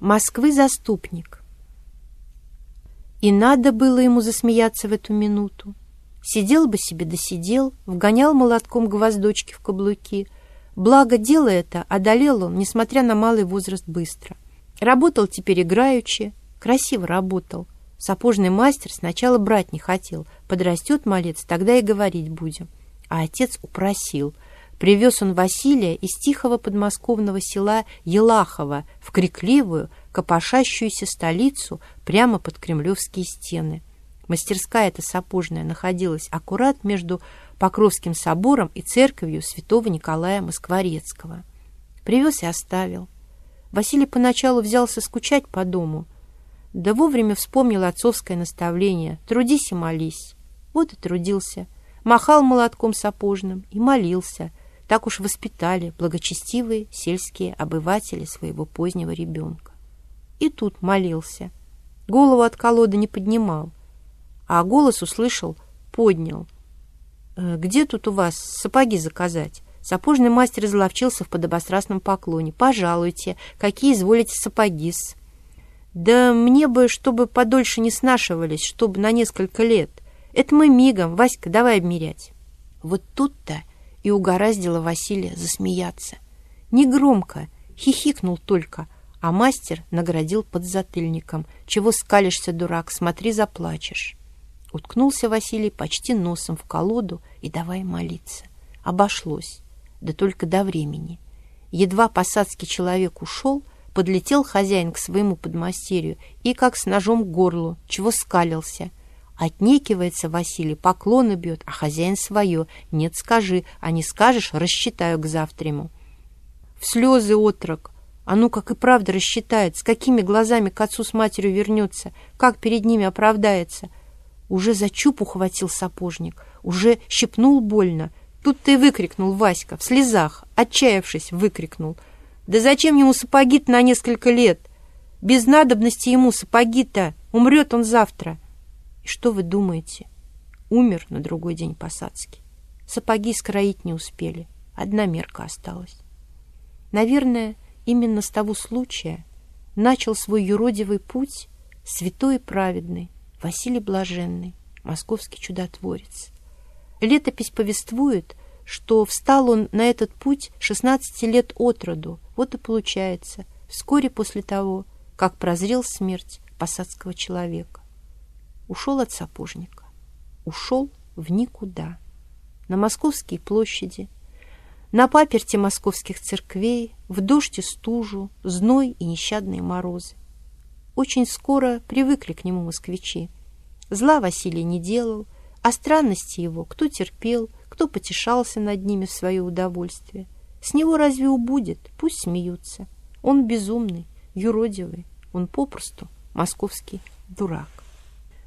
Москвы заступник. И надо было ему засмеяться в эту минуту. Сидел бы себе досидел, вгонял молотком гвоздочки в каблуки. Благо, дело это одолел он, несмотря на малый возраст, быстро. Работал теперь играючи, красиво работал. Сапожный мастер сначала брать не хотел. Подрастет малец, тогда и говорить будем. А отец упросил — Привез он Василия из тихого подмосковного села Елахово в крикливую, копошащуюся столицу прямо под кремлевские стены. Мастерская эта сапожная находилась аккурат между Покровским собором и церковью святого Николая Москворецкого. Привез и оставил. Василий поначалу взялся скучать по дому, да вовремя вспомнил отцовское наставление «трудись и молись». Вот и трудился, махал молотком сапожным и молился – так уж воспитали благочестивые сельские обыватели своего позднего ребенка. И тут молился. Голову от колоды не поднимал, а голос услышал, поднял. «Э, «Где тут у вас сапоги заказать?» Сапожный мастер изловчился в подобострастном поклоне. «Пожалуйте, какие изволите сапоги-с?» «Да мне бы, чтобы подольше не снашивались, чтобы на несколько лет. Это мы мигом. Васька, давай обмерять». Вот тут-то и угораздило Василия засмеяться. Негромко, хихикнул только, а мастер наградил подзатыльником. «Чего скалишься, дурак, смотри, заплачешь». Уткнулся Василий почти носом в колоду и давай молиться. Обошлось, да только до времени. Едва посадский человек ушел, подлетел хозяин к своему подмастерью и как с ножом к горлу, чего скалился — Отнекивается Василий, поклоны бьет, а хозяин свое. Нет, скажи, а не скажешь, рассчитаю к завтраму. В слезы отрок. А ну, как и правда рассчитает, с какими глазами к отцу с матерью вернется, как перед ними оправдается. Уже за чуп ухватил сапожник, уже щипнул больно. Тут-то и выкрикнул Васька, в слезах, отчаявшись, выкрикнул. Да зачем ему сапоги-то на несколько лет? Без надобности ему сапоги-то, умрет он завтра. Что вы думаете? Умер на другой день посадский. Сапоги скроить не успели. Одна мерка осталась. Наверное, именно с того случая начал свой юродивый путь святой и праведный Василий Блаженный, московский чудотворец. Летопись повествует, что встал он на этот путь 16 лет от роду. Вот и получается, вскоре после того, как прозрел смерть посадского человека ушел от сапожника, ушел в никуда, на Московские площади, на паперти московских церквей, в дождь и стужу, зной и нещадные морозы. Очень скоро привыкли к нему москвичи. Зла Василий не делал, а странности его кто терпел, кто потешался над ними в свое удовольствие. С него разве убудет? Пусть смеются. Он безумный, юродивый, он попросту московский дурак.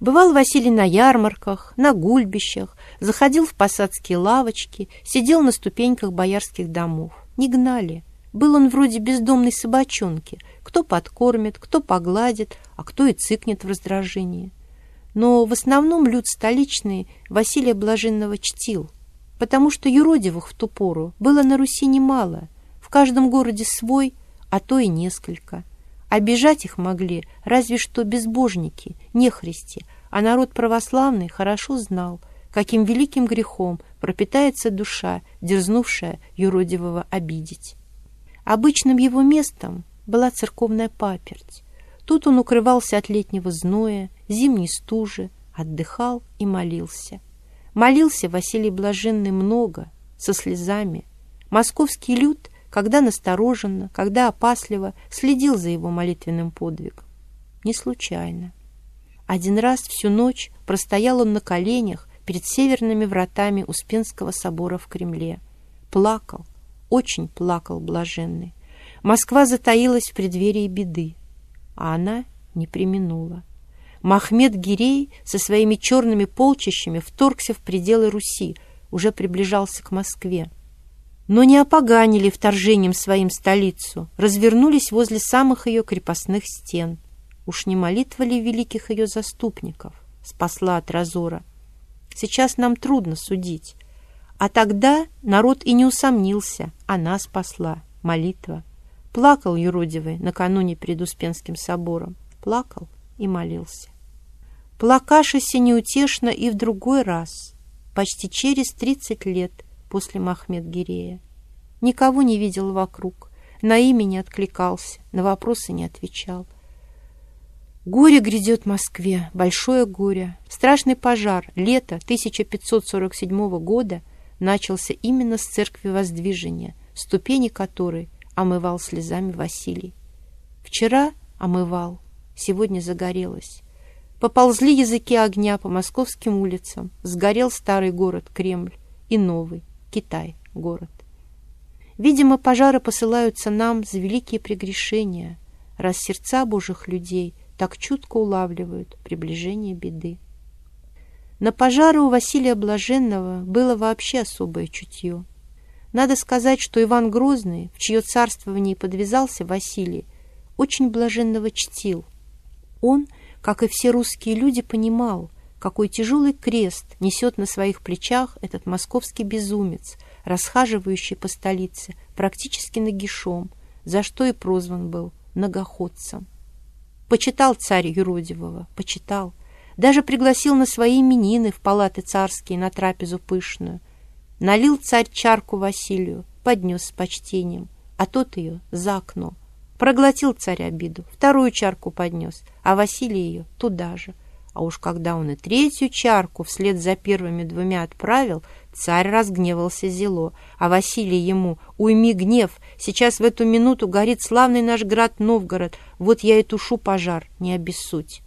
Бывал Василий на ярмарках, на гульбищах, заходил в посадские лавочки, сидел на ступеньках боярских домов. Не гнали. Был он вроде бездомной собачонки. Кто подкормит, кто погладит, а кто и цыкнет в раздражении. Но в основном люд столичный Василия Блаженного чтил, потому что юродивых в ту пору было на Руси немало, в каждом городе свой, а то и несколько. Обижать их могли разве что безбожники, нехристи, а народ православный хорошо знал, каким великим грехом пропитается душа, дерзнувшая юродивого обидеть. Обычным его местом была церковная паперть. Тут он укрывался от летнего зноя, зимней стужи, отдыхал и молился. Молился Василий Блаженный много, со слезами. Московский люд когда настороженно, когда опасливо следил за его молитвенным подвигом. Не случайно. Один раз всю ночь простоял он на коленях перед северными вратами Успенского собора в Кремле. Плакал, очень плакал блаженный. Москва затаилась в преддверии беды, а она не применула. Махмед Гирей со своими черными полчищами вторгся в пределы Руси, уже приближался к Москве но не опоганили вторжением своим столицу, развернулись возле самых ее крепостных стен. Уж не молитва ли великих ее заступников спасла от разора? Сейчас нам трудно судить. А тогда народ и не усомнился, она спасла, молитва. Плакал юродивый накануне перед Успенским собором. Плакал и молился. Плакашися неутешно и в другой раз, почти через тридцать лет после Махмед-Гирея. Никого не видел вокруг, на имя не откликался, на вопросы не отвечал. Горе грядет Москве, большое горе. Страшный пожар, лето 1547 года начался именно с церкви Воздвижения, ступени которой омывал слезами Василий. Вчера омывал, сегодня загорелось. Поползли языки огня по московским улицам, сгорел старый город Кремль и новый Китай город. Видимо, пожары посылаются нам за великие прегрешения, раз сердца Божьих людей так чутко улавливают приближение беды. На пожары у Василия Блаженного было вообще особое чутье. Надо сказать, что Иван Грозный, в чье царствование подвязался Василий, очень блаженного чтил. Он, как и все русские люди, понимал, какой тяжелый крест несет на своих плечах этот московский безумец – расхаживающий по столице, практически нагишом, за что и прозван был многоходцем. Почитал царь юродивого, почитал. Даже пригласил на свои именины в палаты царские на трапезу пышную. Налил царь чарку Василию, поднес с почтением, а тот ее за окно. Проглотил царь обиду, вторую чарку поднес, а Василий ее туда же. А уж когда он и третью чарку вслед за первыми двумя отправил, Царь разгневался зело, а Василий ему «Уйми гнев, сейчас в эту минуту горит славный наш град Новгород, вот я и тушу пожар, не обессудь».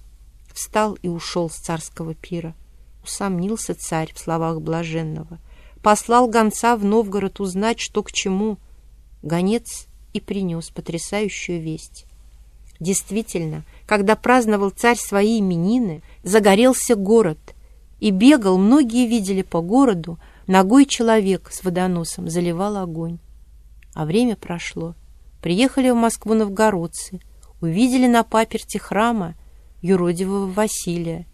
Встал и ушел с царского пира. Усомнился царь в словах блаженного. Послал гонца в Новгород узнать, что к чему. Гонец и принес потрясающую весть. Действительно, когда праздновал царь свои именины, загорелся город, и бегал, многие видели по городу, Ногой человек с водоносом заливал огонь. А время прошло. Приехали в Москву новгородцы, увидели на паперти храма юродивого Василия.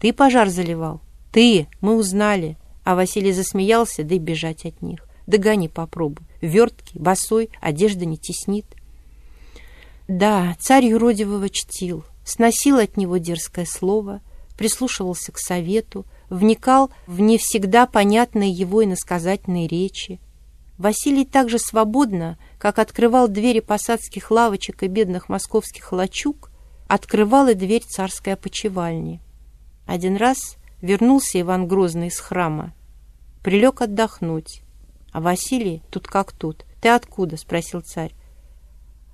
«Ты пожар заливал? Ты! Мы узнали!» А Василий засмеялся, да и бежать от них. «Догони, попробуй. Верткий, босой, одежда не теснит». Да, царь юродивого чтил, сносил от него дерзкое слово, прислушивался к совету, вникал в не всегда понятные его иносказательные речи. Василий так же свободно, как открывал двери посадских лавочек и бедных московских лачуг, открывал и дверь царской опочивальни. Один раз вернулся Иван Грозный из храма. Прилег отдохнуть. А Василий тут как тут. «Ты откуда?» — спросил царь.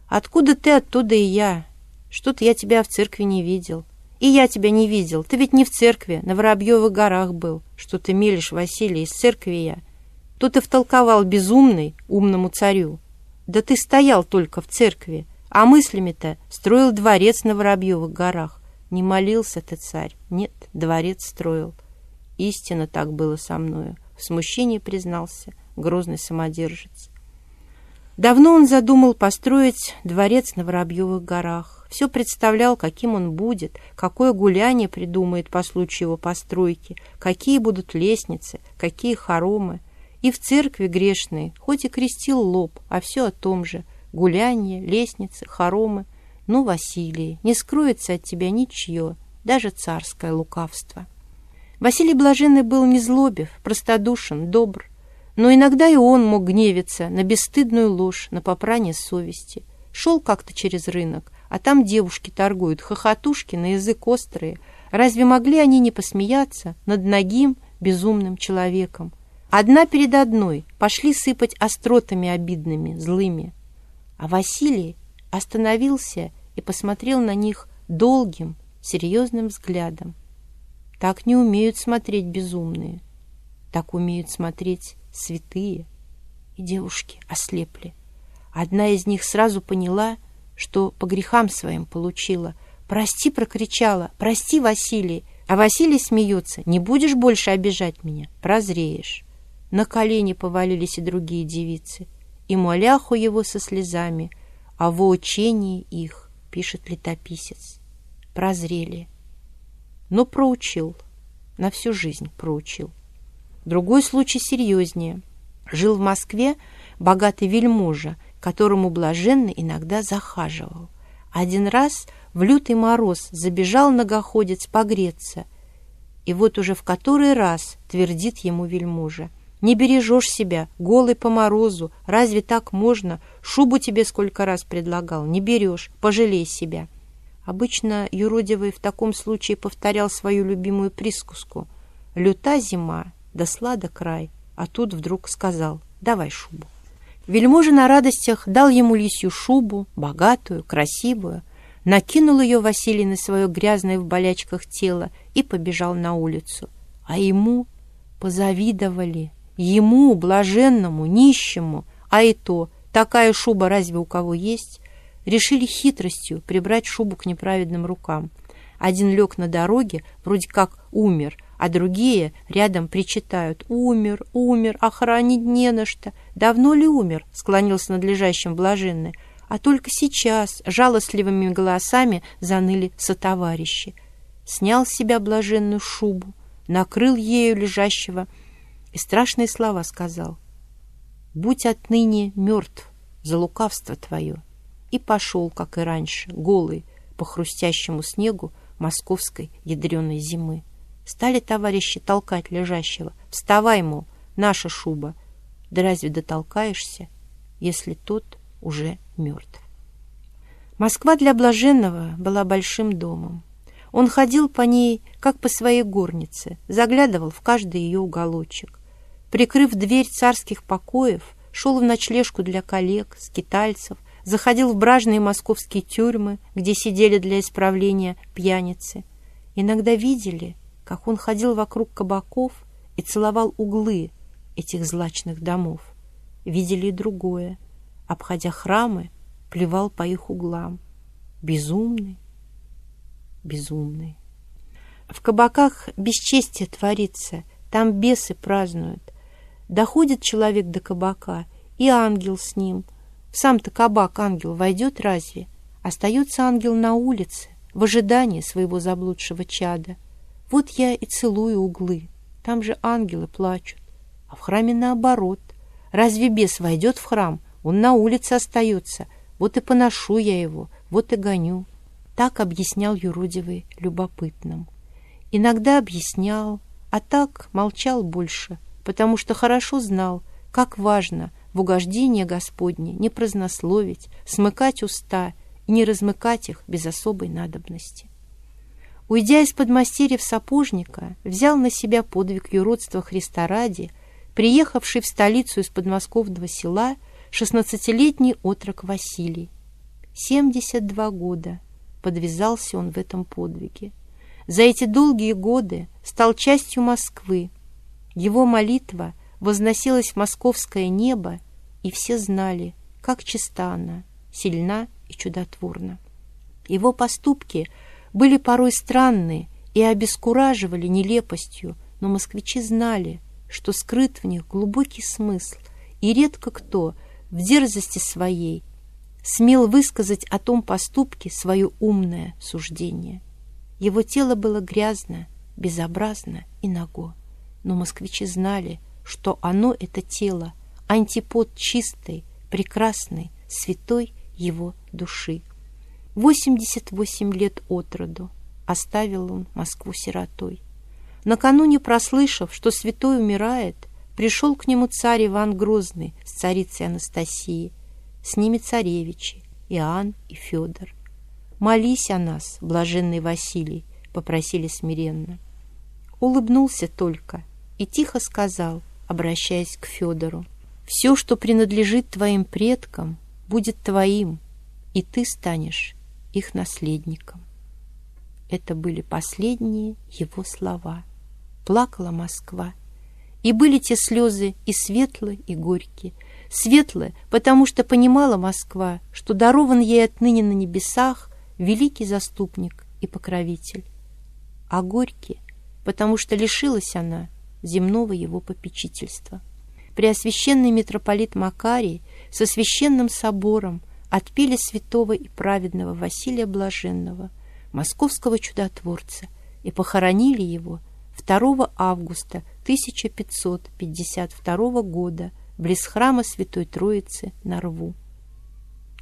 «Откуда ты, оттуда и я. Что-то я тебя в церкви не видел». И я тебя не видел. Ты ведь не в церкви, на Воробьевых горах был. Что ты мелешь, Василий, из церкви я. Тут и втолковал безумный умному царю. Да ты стоял только в церкви, а мыслями-то строил дворец на Воробьевых горах. Не молился ты, царь. Нет, дворец строил. Истинно так было со мною. В смущении признался грозный самодержец. Давно он задумал построить дворец на Воробьевых горах все представлял, каким он будет, какое гуляние придумает по случаю его постройки, какие будут лестницы, какие хоромы. И в церкви грешные, хоть и крестил лоб, а все о том же. Гуляние, лестницы, хоромы. Ну, Василий, не скроется от тебя ничье, даже царское лукавство. Василий Блаженный был незлобив, простодушен, добр. Но иногда и он мог гневиться на бесстыдную ложь, на попрание совести. Шел как-то через рынок, а там девушки торгуют, хохотушки на язык острые. Разве могли они не посмеяться над ногим, безумным человеком? Одна перед одной пошли сыпать остротами обидными, злыми. А Василий остановился и посмотрел на них долгим, серьезным взглядом. Так не умеют смотреть безумные, так умеют смотреть святые. И девушки ослепли. Одна из них сразу поняла, что по грехам своим получила. «Прости!» — прокричала. «Прости, Василий!» А Василий смеется. «Не будешь больше обижать меня? Прозреешь!» На колени повалились и другие девицы. И моляху его со слезами, а во учении их, пишет летописец. Прозрели. Но проучил. На всю жизнь проучил. Другой случай серьезнее. Жил в Москве богатый вельможа, которому блаженный иногда захаживал. Один раз в лютый мороз забежал многоходец погреться, и вот уже в который раз твердит ему вельможа. «Не бережешь себя, голый по морозу, разве так можно? Шубу тебе сколько раз предлагал, не берешь, пожалей себя». Обычно юродивый в таком случае повторял свою любимую присказку «Люта зима, да слада край», а тут вдруг сказал «давай шубу». Вельможа на радостях дал ему лисью шубу, богатую, красивую, накинул ее Василий на свое грязное в болячках тело и побежал на улицу. А ему позавидовали, ему, блаженному, нищему, а и то, такая шуба разве у кого есть, решили хитростью прибрать шубу к неправедным рукам. Один лег на дороге, вроде как умер, а другие рядом причитают «Умер, умер, охранить не на что». «Давно ли умер?» — склонился над лежащим блаженный. А только сейчас жалостливыми голосами заныли сотоварищи. Снял с себя блаженную шубу, накрыл ею лежащего и страшные слова сказал. «Будь отныне мертв за лукавство твое». И пошел, как и раньше, голый, по хрустящему снегу московской ядреной зимы. Стали товарищи толкать лежащего. «Вставай, мол, наша шуба!» Да разве дотолкаешься, если тот уже мертв? Москва для Блаженного была большим домом. Он ходил по ней, как по своей горнице, заглядывал в каждый ее уголочек. Прикрыв дверь царских покоев, шел в ночлежку для коллег, скитальцев, заходил в бражные московские тюрьмы, где сидели для исправления пьяницы. Иногда видели, как он ходил вокруг кабаков и целовал углы этих злачных домов. Видели и другое. Обходя храмы, плевал по их углам. Безумный, безумный. В кабаках бесчестие творится, там бесы празднуют. Доходит человек до кабака, и ангел с ним. Сам-то кабак ангел войдет разве? Остается ангел на улице, в ожидании своего заблудшего чада. Вот я и целую углы, там же ангелы плачут. А в храме наоборот. Разве бес войдет в храм? Он на улице остается. Вот и поношу я его, вот и гоню. Так объяснял юродивый любопытным. Иногда объяснял, а так молчал больше, потому что хорошо знал, как важно в угождение Господне не празднословить, смыкать уста и не размыкать их без особой надобности. Уйдя из подмастерьев сапожника, взял на себя подвиг юродства Христа ради, приехавший в столицу из подмосковного села шестнадцатилетний отрок Василий. Семьдесят два года подвязался он в этом подвиге. За эти долгие годы стал частью Москвы. Его молитва возносилась в московское небо, и все знали, как чиста она, сильна и чудотворна. Его поступки – были порой странные и обескураживали нелепостью, но москвичи знали, что скрыт в них глубокий смысл, и редко кто в дерзости своей смел высказать о том поступке свое умное суждение. Его тело было грязно, безобразно и наго, но москвичи знали, что оно, это тело, антипод чистой, прекрасной, святой его души. 88 лет от роду оставил он Москву сиротой. Накануне прослышав, что святой умирает, пришел к нему царь Иван Грозный с царицей Анастасией, с ними царевичи Иоанн и Федор. «Молись о нас, блаженный Василий», — попросили смиренно. Улыбнулся только и тихо сказал, обращаясь к Федору, «Все, что принадлежит твоим предкам, будет твоим, и ты станешь их наследником. Это были последние его слова. Плакала Москва. И были те слезы и светлые, и горькие. Светлые, потому что понимала Москва, что дарован ей отныне на небесах великий заступник и покровитель. А горькие, потому что лишилась она земного его попечительства. Преосвященный митрополит Макарий со священным собором отпели святого и праведного Василия Блаженного, московского чудотворца, и похоронили его 2 августа 1552 года близ храма Святой Троицы на Рву.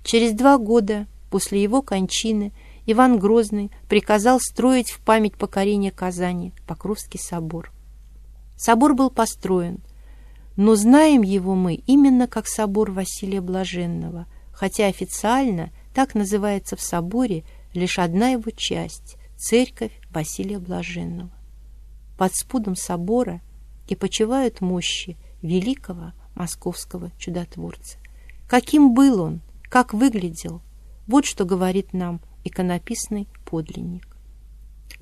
Через два года после его кончины Иван Грозный приказал строить в память покорения Казани Покровский собор. Собор был построен, но знаем его мы именно как собор Василия Блаженного, хотя официально так называется в соборе лишь одна его часть – церковь Василия Блаженного. Под спудом собора и почивают мощи великого московского чудотворца. Каким был он, как выглядел, вот что говорит нам иконописный подлинник.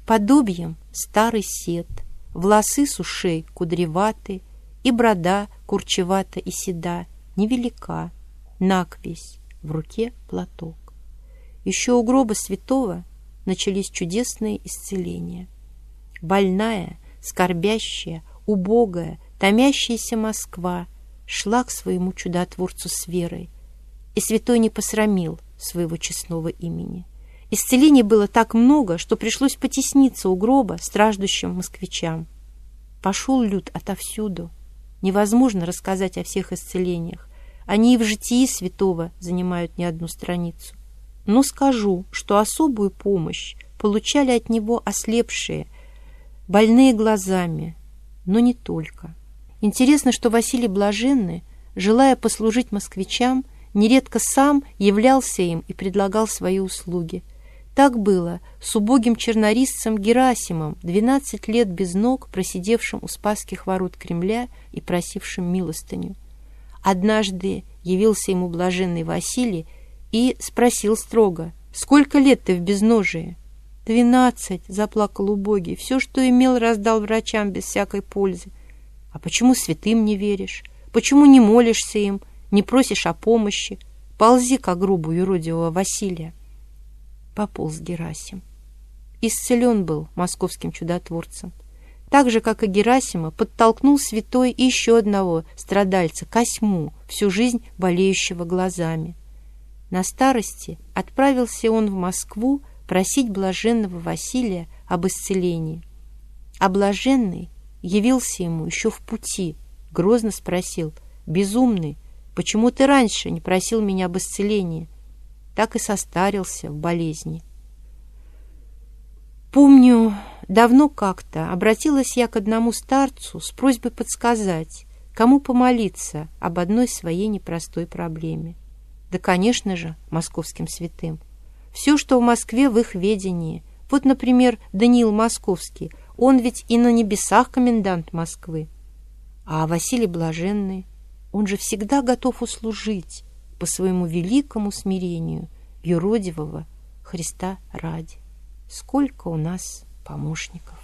Подобием старый сет, волосы с ушей кудреваты, и брода курчевата и седа, невелика, наквесь, в руке платок. Еще у гроба святого начались чудесные исцеления. Больная, скорбящая, убогая, томящаяся Москва шла к своему чудотворцу с верой, и святой не посрамил своего честного имени. Исцелений было так много, что пришлось потесниться у гроба страждущим москвичам. Пошел люд отовсюду. Невозможно рассказать о всех исцелениях. Они и в житии святого занимают не одну страницу. Но скажу, что особую помощь получали от него ослепшие, больные глазами, но не только. Интересно, что Василий Блаженный, желая послужить москвичам, нередко сам являлся им и предлагал свои услуги. Так было с убогим чернорисцем Герасимом, 12 лет без ног, просидевшим у Спасских ворот Кремля и просившим милостыню. Однажды явился ему блаженный Василий и спросил строго, «Сколько лет ты в безножии?» «Двенадцать», — заплакал убогий, «все, что имел, раздал врачам без всякой пользы». «А почему святым не веришь? Почему не молишься им, не просишь о помощи? Ползи к грубу юродивого Василия». Пополз Герасим. Исцелен был московским чудотворцем. Так же, как и Герасима, подтолкнул святой еще одного страдальца, Косьму, всю жизнь болеющего глазами. На старости отправился он в Москву просить блаженного Василия об исцелении. А блаженный явился ему еще в пути, грозно спросил, «Безумный, почему ты раньше не просил меня об исцелении?» Так и состарился в болезни. Помню, давно как-то обратилась я к одному старцу с просьбой подсказать, кому помолиться об одной своей непростой проблеме. Да, конечно же, московским святым. Все, что в Москве, в их ведении. Вот, например, Даниил Московский. Он ведь и на небесах комендант Москвы. А Василий Блаженный, он же всегда готов услужить по своему великому смирению юродивого Христа ради. Сколько у нас помощников!